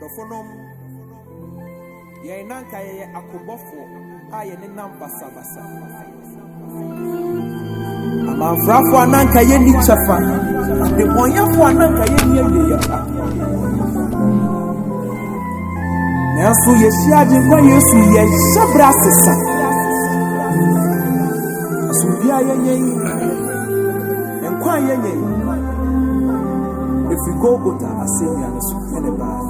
ɔdɔfonom yɛn nanka yɛyɛ akobɔfoɔ a yɛne nam basabasa. Amanfrafoɔ a nanka yɛnni kyɛfa adebɔnyɛfoɔ a nanka yɛnni awieyɛ pa nanso yɛhyia agyenkwa yesu yɛhyɛ berɛ asesa. Bia yɛnyɛ yi nkwa yɛnyɛ yi ɛfiri golgota asɛnnua no so baa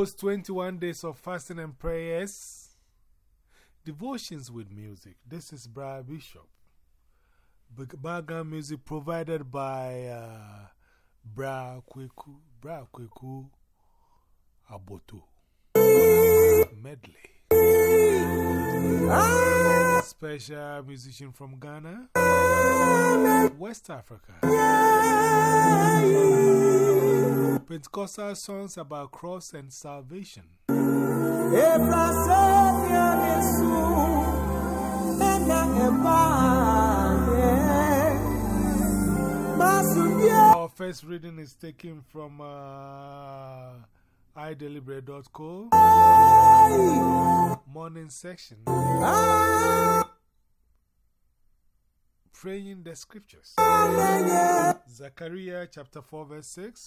Masuki 21 days of fasting and prayers. Devotions with music. This is Brian Bishop. Background music provided by uh, Bra Kweku, Bra Kweku Aboto. Medley. Special musician from Ghana, West Africa. Pentecostal songs about cross and salvation. Our first reading is taken from uh, ideliberate.co, morning section, praying the scriptures. Zechariah chapter 4, verse 6.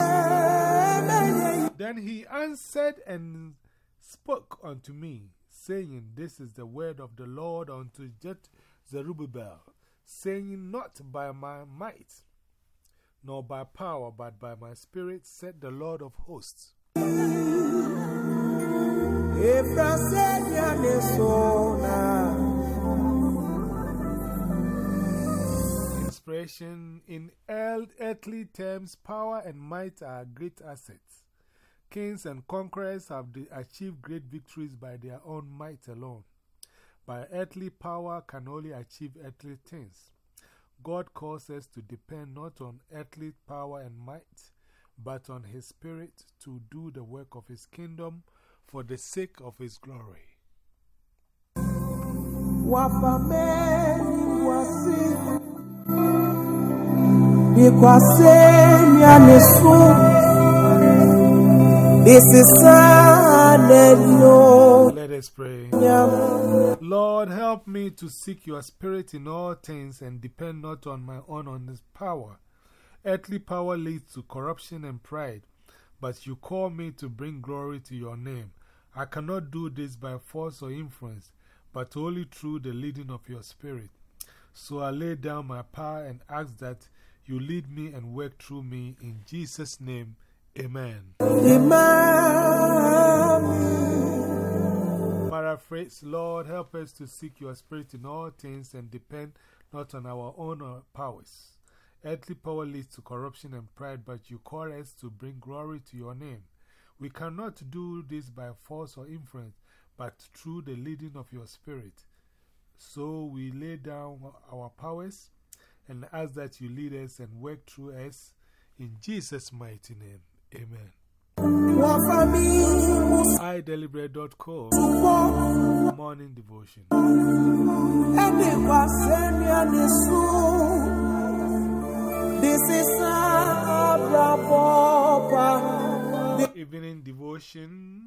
Then he answered and spoke unto me, saying, This is the word of the Lord unto Zerubbabel, saying, Not by my might, nor by power, but by my spirit, said the Lord of hosts. Inspiration in earthly terms, power and might are great assets. Kings and conquerors have achieved great victories by their own might alone. But earthly power can only achieve earthly things. God calls us to depend not on earthly power and might, but on His Spirit to do the work of His kingdom for the sake of His glory. wasi bikwasenya nesu bisisanelio Let us pray. Lord, help me to seek your spirit in all things and depend not on my own honest power. Earthly power leads to corruption and pride, but you call me to bring glory to your name. I cannot do this by force or influence, but only through the leading of your spirit. So I lay down my power and ask that you lead me and work through me. In Jesus' name, amen. imami Paraphrase Lord, help us to seek your spirit in all things and depend not on our own uh, powers. Earthly power leads to corruption and pride, but you call us to bring glory to your name. We cannot do this by force or influence, but through the leading of your spirit. So we lay down our powers and ask that you lead us and work through us. In Jesus' mighty name, amen. wafami iDeliberate.co musupo Morning Devotion. ebikwasenya nesu bisisabrapopa Evening Devotion.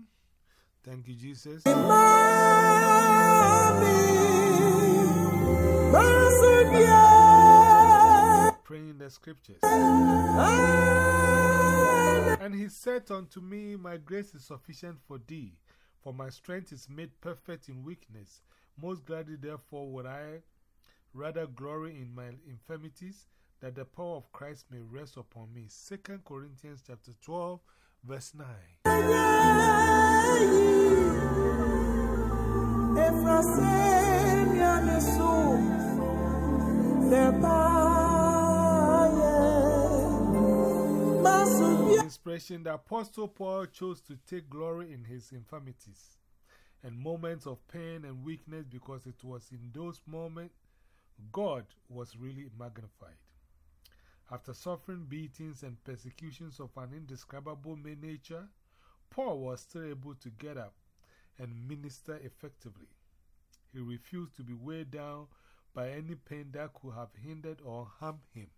Thank you, Jesus. masukia Praying the scriptures. And he said unto me, My grace is sufficient for thee, for my strength is made perfect in weakness. Most gladly, therefore, would I rather glory in my infirmities, that the power of Christ may rest upon me. 2 Corinthians chapter 12, verse 9. Inspiration The Apostle Paul chose to take glory in his infirmities and moments of pain and weakness because it was in those moments God was really magnified. After suffering beatings and persecutions of an indescribable nature, Paul was still able to get up and minister effectively. He refused to be weighed down by any pain that could have hindered or harmed him.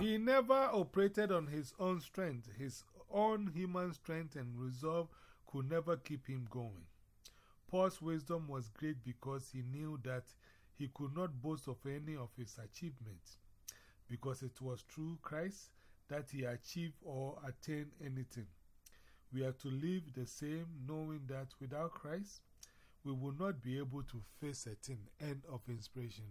He never operated on his own strength. His own human strength and resolve could never keep him going. Paul's wisdom was great because he knew that he could not boast of any of his achievements, because it was through Christ that he achieved or attained anything. We are to live the same, knowing that without Christ, we will not be able to face a thing. End of inspiration.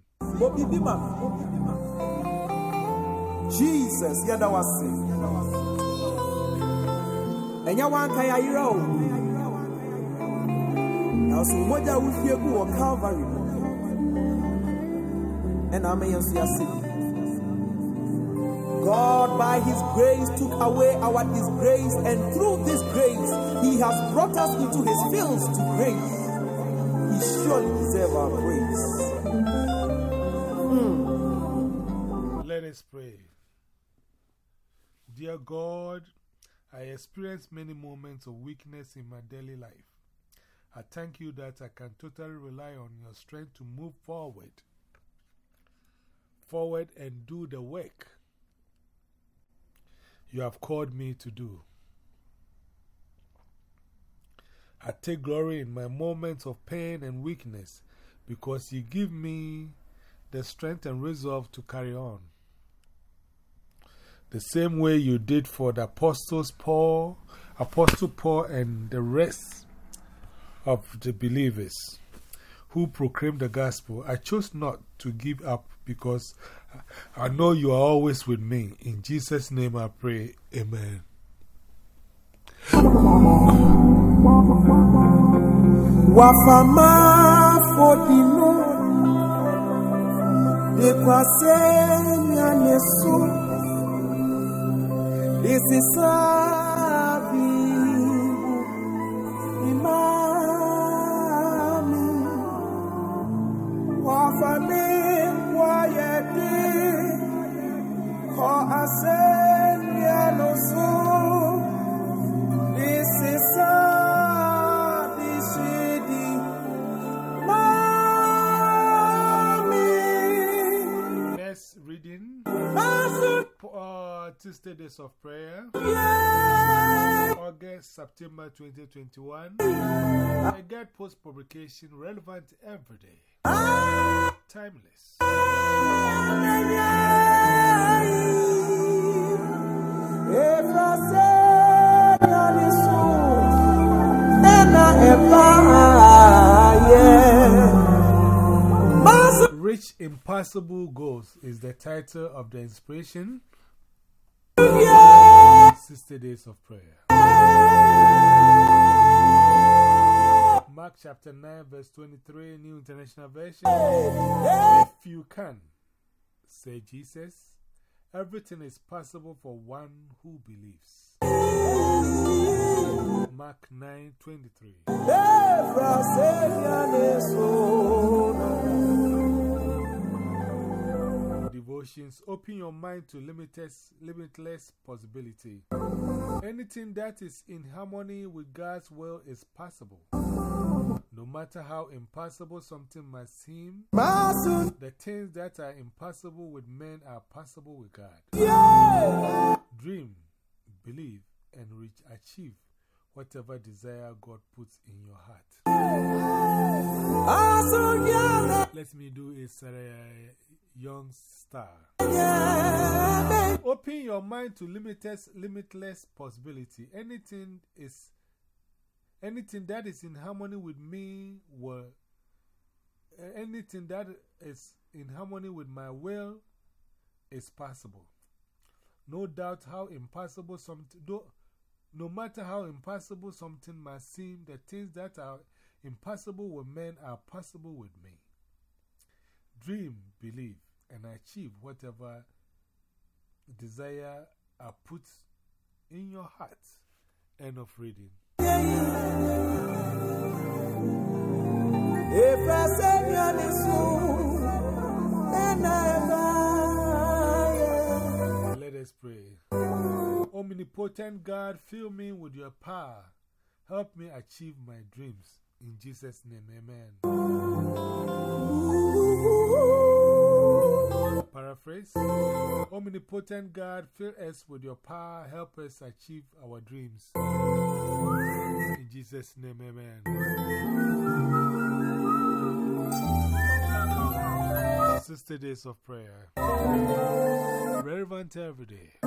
Jesus, yada wase. Enya wanka ya yira o. Na so moja wufie gu o Calvary. And ame yenso yase. By His grace, took away our disgrace, and through this grace, He has brought us into His fields to grace. He surely deserves our praise. Mm. Let us pray. Dear God, I experience many moments of weakness in my daily life. I thank you that I can totally rely on your strength to move forward, forward and do the work you have called me to do. I take glory in my moments of pain and weakness because you give me the strength and resolve to carry on. The same way you did for the apostles Paul, Apostle Paul, and the rest of the believers who proclaimed the gospel. I chose not to give up because I know you are always with me. In Jesus' name I pray. Amen. Wafama fodino de kwase nyaneso This is sabibu imami Wafame Of Prayer, August, September 2021. I get post publication relevant every day, timeless. Reach Impossible Goals is the title of the inspiration. 60 Days of Prayer. Mark chapter 9, verse 23, New International Version. If you can, say Jesus, everything is possible for one who believes. Mark 9, 23. Devotions Open your mind to limitless, limitless possibility. Anything that is in harmony with God's will is possible. No matter how impossible something might seem, the things that are impossible with men are possible with God. Dream, believe, and reach, achieve whatever desire God puts in your heart. Let me do a Young Star. Open your mind to limitless, limitless possibility. Anything is anything that is in harmony with me will anything that is in harmony with my will is possible. No doubt how impossible something, no matter how impossible something might seem, the things that are impossible with men are possible with me. Dream, believe, and achieve whatever desire I put in your heart. End of reading. Let us pray. Omnipotent God, fill me with your power. Help me achieve my dreams. In Jesus' name, amen. Paraphrase Omnipotent God, fill us with your power. Help us achieve our dreams. In Jesus' name, amen. Sister Days of Prayer. Relevant every day.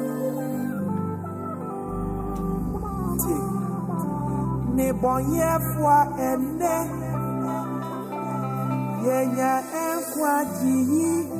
Yenya enkwa jiyi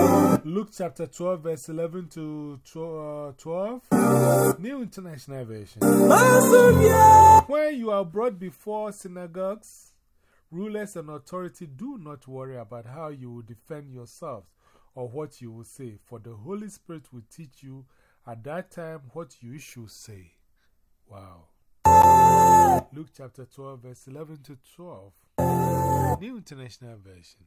Luke chapter 12, verse 11 to uh, 12. New International Version. When you are brought before synagogues, rulers, and authority, do not worry about how you will defend yourselves or what you will say, for the Holy Spirit will teach you at that time what you should say. Wow. Luke chapter 12, verse 11 to 12. New International Version.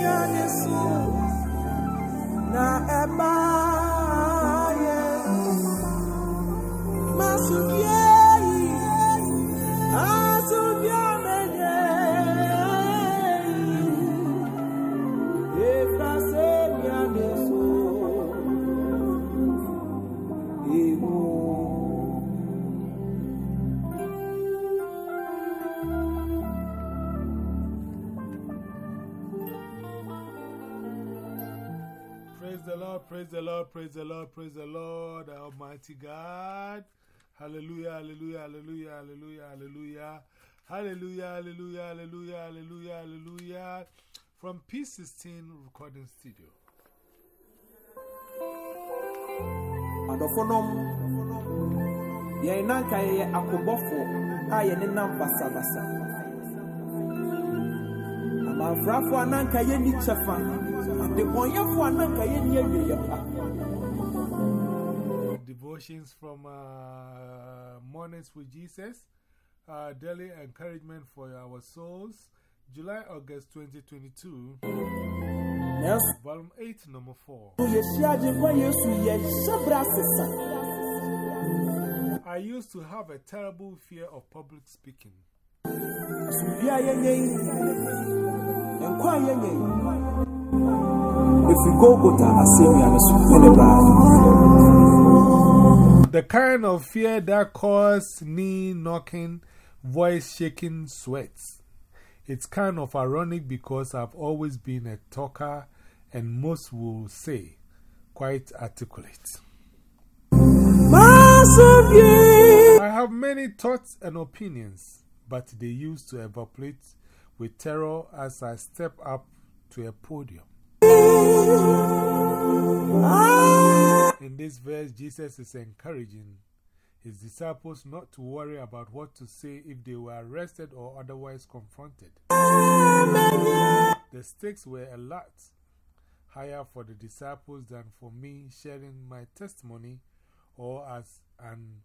Praise praise the Lord, Almighty God. Hallelujah, hallelujah, hallelujah, hallelujah, hallelujah. Hallelujah, hallelujah, hallelujah, hallelujah, hallelujah. From P16 Recording Studio. adɔfonom yɛn nanka yɛyɛ akobɔfo a yɛne nam basabasa amanfrafo a nanka yɛnni kyɛfa adebɔnyɛfo a nanka yɛnni pa Devotions from uh, Mornings with Jesus, uh, daily encouragement for our souls, July August 2022, nanso Volume 8, Number 4. yɛhyia agyenkwa yesu yɛhyɛ bra sesa I used to have a terrible fear of public speaking. sumbi a yɛnyɛ yi nkwa a yɛnyɛ yi The kind of fear that caused knee knocking, voice shaking, sweats. It's kind of ironic because I've always been a talker and most will say quite articulate. I have many thoughts and opinions, but they used to evaporate with terror as I step up to a podium. Ah! In this verse, Jesus is encouraging his disciples not to worry about what to say if they were arrested or otherwise confronted. The stakes were a lot higher for the disciples than for me sharing my testimony or as an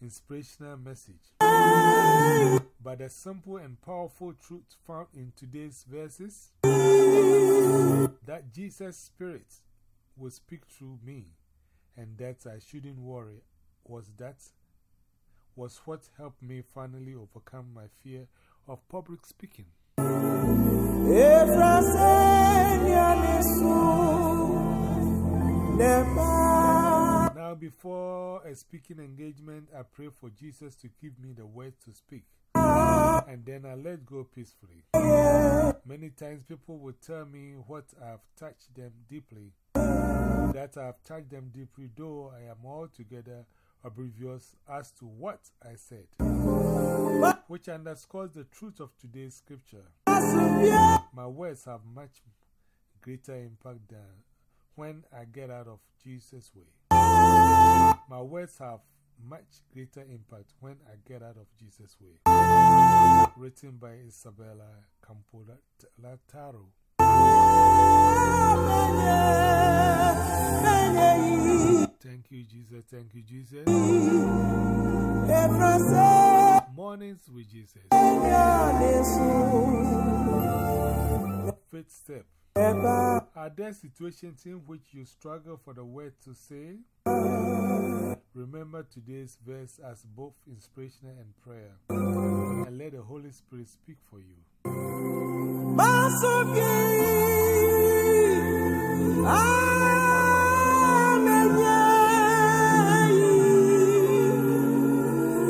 inspirational message. But the simple and powerful truth found in today's verses that Jesus' Spirit will speak through me and that I shouldn't worry was that was what helped me finally overcome my fear of public speaking. Now, before a speaking engagement, I pray for Jesus to give me the words to speak. And then I let go peacefully. Many times people will tell me what I've touched them deeply. That I've touched them deeply, though I am altogether oblivious as to what I said, which underscores the truth of today's scripture. My words have much greater impact than when I get out of Jesus' way. My words have much greater impact when I get out of Jesus' way. Written by Isabella Campo Lataro. Thank you, Jesus. Thank you, Jesus. Mornings with Jesus. Fifth step. Are there situations in which you struggle for the word to say? Remember today's verse as both inspirational and prayer. And let the Holy Spirit speak for you.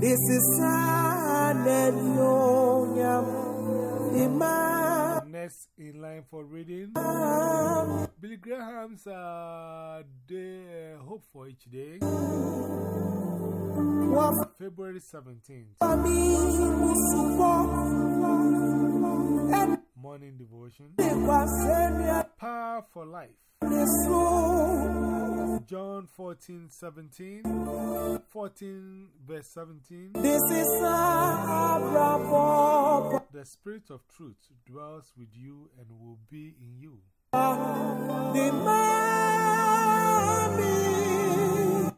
This is Next in line for reading. Billy Graham's uh, day, uh, Hope for Each Day, February 17th. Morning devotion, Power for Life. John 14, 17, 14 verse 17. This is The Spirit of truth dwells with you and will be in you.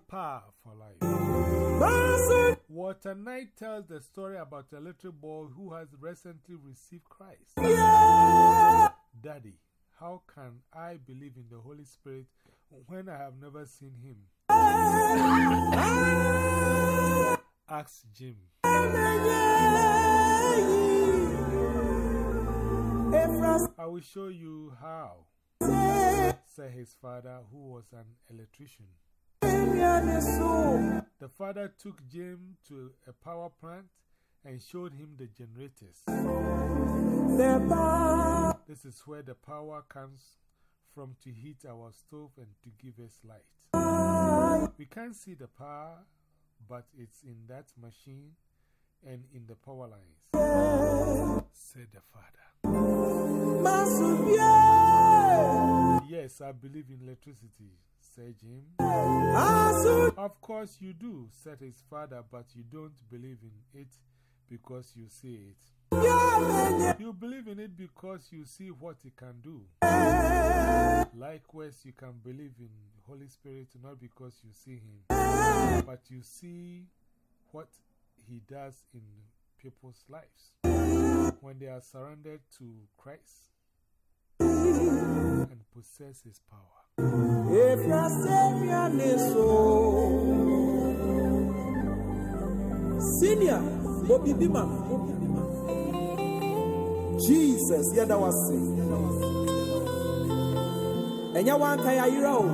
Power for life. Walter Knight tells the story about a little boy who has recently received Christ. Daddy, how can I believe in the Holy Spirit when I have never seen him? Ask Jim. I will show you how, said his father, who was an electrician. The father took Jim to a power plant and showed him the generators. This is where the power comes from to heat our stove and to give us light. We can't see the power, but it's in that machine and in the power lines, said the father. Yes, I believe in electricity, said Jim. Of course you do, said his father, but you don't believe in it because you see it. You believe in it because you see what it can do. Likewise, you can believe in Holy Spirit not because you see Him, but you see what He does in people's lives when they are surrendered to Christ and possess His power. If Senior, Bobby Bima. Jesus, yada wasi. Enya wanka ya yira o.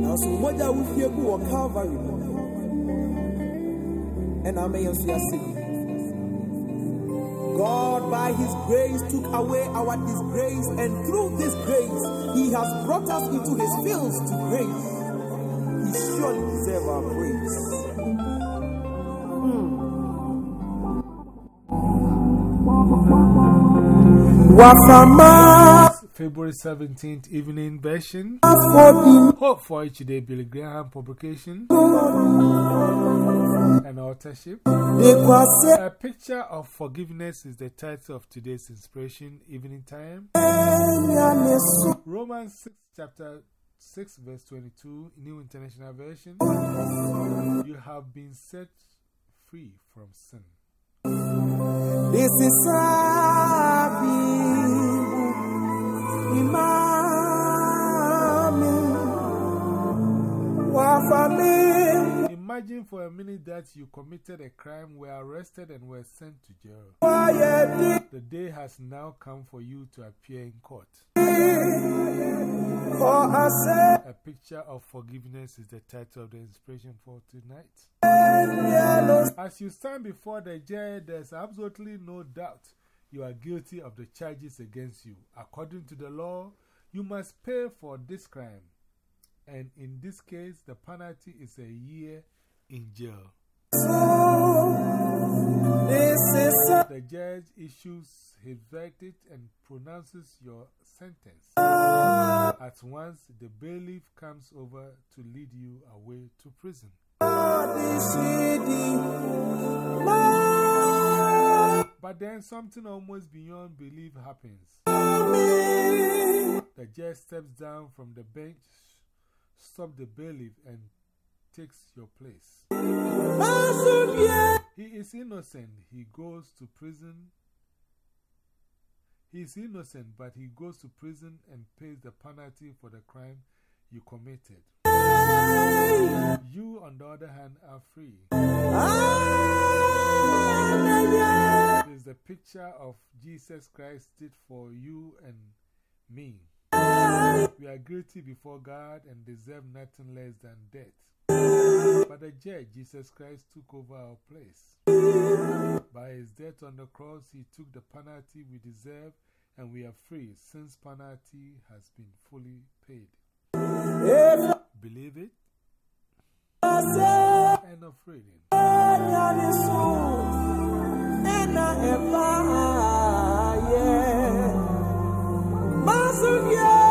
Na so moja wufie ku wo Calvary. And I may also God, by His grace, took away our disgrace, and through this grace, He has brought us into His fields to grace. He surely deserves our praise. Hmm. February 17th evening version. Hope for each day, Billy Graham publication and authorship. A picture of forgiveness is the title of today's inspiration evening time. Romans 6, chapter 6, verse 22, New International Version. You have been set free from sin. Isisabi imami wafami Imagine for a minute that you committed a crime, were arrested, and were sent to jail. The day has now come for you to appear in court. For ase A picture of forgiveness is the title of the inspiration for tonight. As you stand before the judge, there's absolutely no doubt you are guilty of the charges against you. According to the law, you must pay for this crime. And in this case, the penalty is a year in jail. The judge issues his verdict and pronounces your sentence. At once, the bailiff comes over to lead you away to prison. But then something almost beyond belief happens. The judge steps down from the bench, stops the bailiff, and takes your place. He is innocent. He goes to prison. He is innocent, but he goes to prison and pays the penalty for the crime you committed. You, on the other hand, are free. This is the picture of Jesus Christ did for you and me. We are guilty before God and deserve nothing less than death. But the judge, Jesus Christ, took over our place. By his death on the cross, he took the penalty we deserve, and we are free since penalty has been fully paid. Believe it? End of reading. Asunya